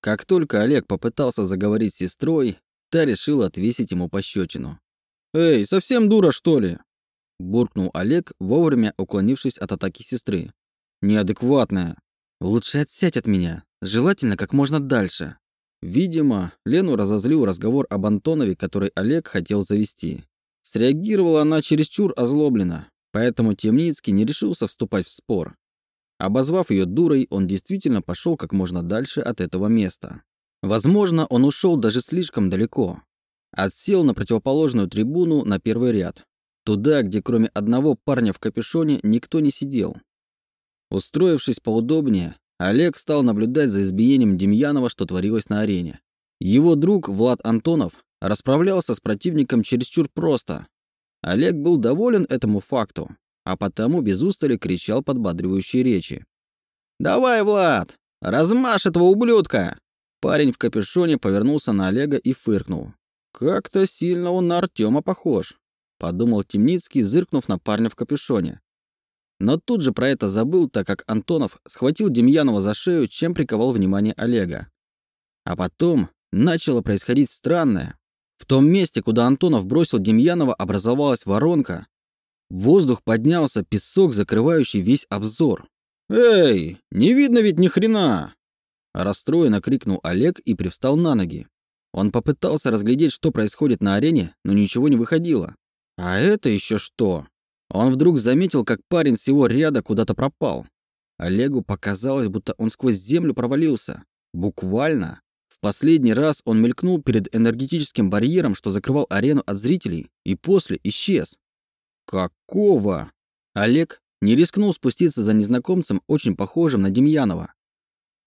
Как только Олег попытался заговорить с сестрой, та решила отвесить ему пощечину. «Эй, совсем дура, что ли?» Буркнул Олег, вовремя уклонившись от атаки сестры. «Неадекватная. Лучше отсядь от меня, желательно как можно дальше». Видимо, Лену разозлил разговор об Антонове, который Олег хотел завести. Среагировала она чересчур озлобленно, поэтому Темницкий не решился вступать в спор. Обозвав ее дурой, он действительно пошел как можно дальше от этого места. Возможно, он ушел даже слишком далеко. Отсел на противоположную трибуну на первый ряд. Туда, где кроме одного парня в капюшоне никто не сидел. Устроившись поудобнее, Олег стал наблюдать за избиением Демьянова, что творилось на арене. Его друг Влад Антонов расправлялся с противником чересчур просто. Олег был доволен этому факту, а потому без устали кричал подбадривающие речи. «Давай, Влад! Размажь этого ублюдка!» Парень в капюшоне повернулся на Олега и фыркнул. «Как-то сильно он на Артема похож», — подумал Темницкий, зыркнув на парня в капюшоне. Но тут же про это забыл, так как Антонов схватил Демьянова за шею, чем приковал внимание Олега. А потом начало происходить странное. В том месте, куда Антонов бросил Демьянова, образовалась воронка. В воздух поднялся песок, закрывающий весь обзор. «Эй, не видно ведь ни хрена!» Расстроенно крикнул Олег и привстал на ноги. Он попытался разглядеть, что происходит на арене, но ничего не выходило. А это еще что? Он вдруг заметил, как парень с его ряда куда-то пропал. Олегу показалось, будто он сквозь землю провалился. Буквально. В последний раз он мелькнул перед энергетическим барьером, что закрывал арену от зрителей, и после исчез. Какого? Олег не рискнул спуститься за незнакомцем, очень похожим на Демьянова.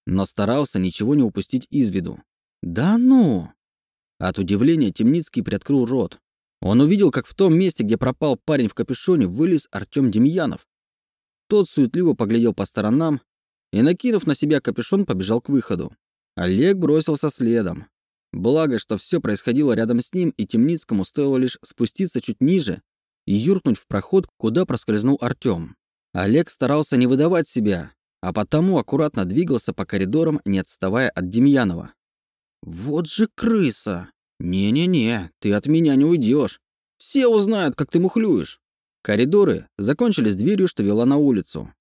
Но старался ничего не упустить из виду. «Да ну!» От удивления Темницкий приоткрыл рот. Он увидел, как в том месте, где пропал парень в капюшоне, вылез Артем Демьянов. Тот суетливо поглядел по сторонам и, накинув на себя капюшон, побежал к выходу. Олег бросился следом. Благо, что все происходило рядом с ним, и Темницкому стоило лишь спуститься чуть ниже и юркнуть в проход, куда проскользнул Артем. Олег старался не выдавать себя, а потому аккуратно двигался по коридорам, не отставая от Демьянова. «Вот же крыса!» «Не-не-не, ты от меня не уйдешь. Все узнают, как ты мухлюешь». Коридоры закончились дверью, что вела на улицу.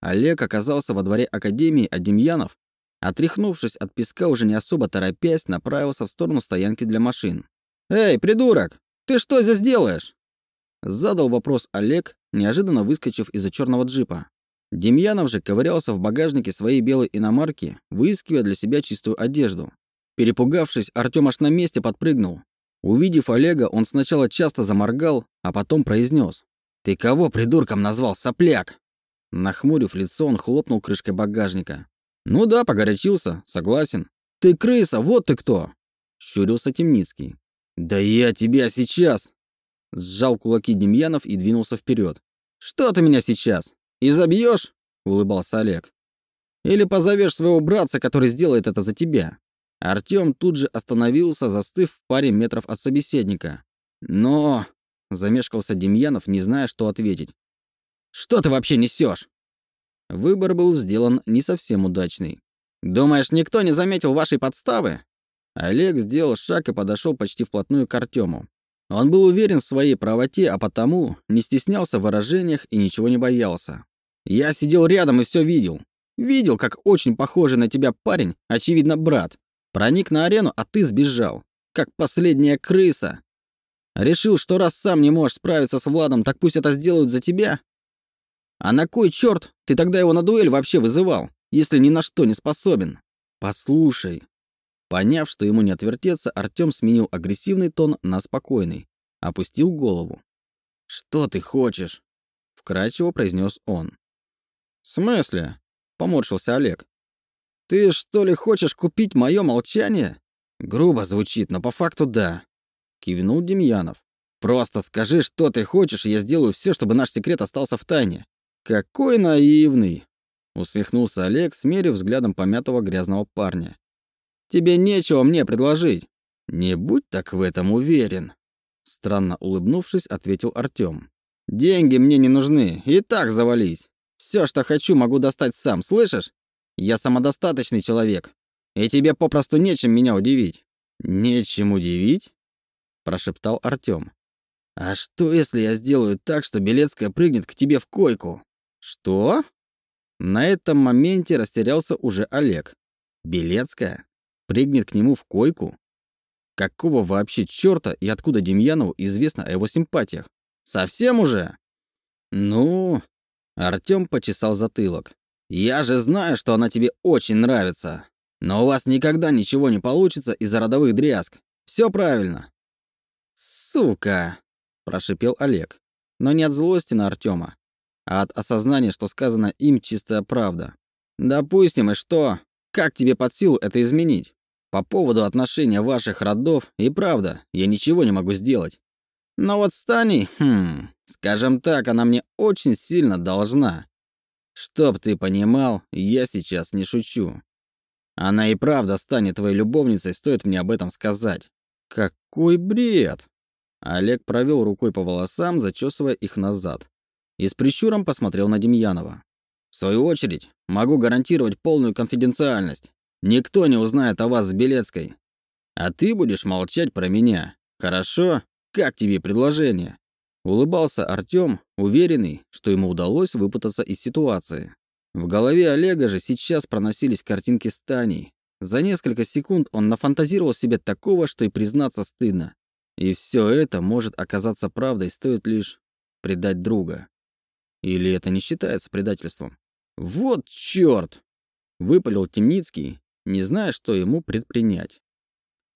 Олег оказался во дворе Академии, а Демьянов, отряхнувшись от песка, уже не особо торопясь, направился в сторону стоянки для машин. «Эй, придурок, ты что здесь делаешь?» Задал вопрос Олег, неожиданно выскочив из-за черного джипа. Демьянов же ковырялся в багажнике своей белой иномарки, выискивая для себя чистую одежду. Перепугавшись, Артём аж на месте подпрыгнул. Увидев Олега, он сначала часто заморгал, а потом произнес: «Ты кого придурком назвал, сопляк?» Нахмурив лицо, он хлопнул крышкой багажника. «Ну да, погорячился, согласен. Ты крыса, вот ты кто!» Щурился Темницкий. «Да я тебя сейчас!» Сжал кулаки Демьянов и двинулся вперед. «Что ты меня сейчас? И забьешь?» Улыбался Олег. «Или позовешь своего братца, который сделает это за тебя?» Артём тут же остановился, застыв в паре метров от собеседника. «Но...» — замешкался Демьянов, не зная, что ответить. «Что ты вообще несёшь?» Выбор был сделан не совсем удачный. «Думаешь, никто не заметил вашей подставы?» Олег сделал шаг и подошёл почти вплотную к Артёму. Он был уверен в своей правоте, а потому не стеснялся в выражениях и ничего не боялся. «Я сидел рядом и всё видел. Видел, как очень похожий на тебя парень, очевидно, брат, Проник на арену, а ты сбежал. Как последняя крыса. Решил, что раз сам не можешь справиться с Владом, так пусть это сделают за тебя? А на кой черт ты тогда его на дуэль вообще вызывал, если ни на что не способен? Послушай. Поняв, что ему не отвертеться, Артём сменил агрессивный тон на спокойный. Опустил голову. «Что ты хочешь?» — вкрадчиво произнес он. «В смысле?» — поморщился Олег. «Ты что ли хочешь купить мое молчание?» Грубо звучит, но по факту да. Кивнул Демьянов. «Просто скажи, что ты хочешь, и я сделаю все, чтобы наш секрет остался в тайне». «Какой наивный!» Усмехнулся Олег, смерив взглядом помятого грязного парня. «Тебе нечего мне предложить». «Не будь так в этом уверен», Странно улыбнувшись, ответил Артём. «Деньги мне не нужны, и так завались. Все, что хочу, могу достать сам, слышишь? Я самодостаточный человек. И тебе попросту нечем меня удивить». «Нечем удивить?» – прошептал Артём. «А что, если я сделаю так, что Белецкая прыгнет к тебе в койку?» «Что?» На этом моменте растерялся уже Олег. «Белецкая? Прыгнет к нему в койку? Какого вообще чёрта и откуда Демьянову известно о его симпатиях? Совсем уже?» «Ну...» Артём почесал затылок. «Я же знаю, что она тебе очень нравится. Но у вас никогда ничего не получится из-за родовых дрязг. Все правильно». «Сука!» – прошипел Олег. Но не от злости на Артема, а от осознания, что сказано им чистая правда. «Допустим, и что? Как тебе под силу это изменить? По поводу отношения ваших родов и правда, я ничего не могу сделать. Но вот с Таней, хм, скажем так, она мне очень сильно должна. Чтоб ты понимал, я сейчас не шучу. Она и правда станет твоей любовницей, стоит мне об этом сказать. Какой бред! Олег провел рукой по волосам, зачесывая их назад. И с прищуром посмотрел на Демьянова. В свою очередь, могу гарантировать полную конфиденциальность. Никто не узнает о вас с Белецкой. А ты будешь молчать про меня. Хорошо? Как тебе предложение? Улыбался Артём, уверенный, что ему удалось выпутаться из ситуации. В голове Олега же сейчас проносились картинки с Таней. За несколько секунд он нафантазировал себе такого, что и признаться стыдно. И все это может оказаться правдой, стоит лишь предать друга. Или это не считается предательством? Вот чёрт! Выпалил Темницкий, не зная, что ему предпринять.